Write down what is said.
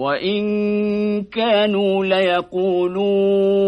وإن كانوا ليقولون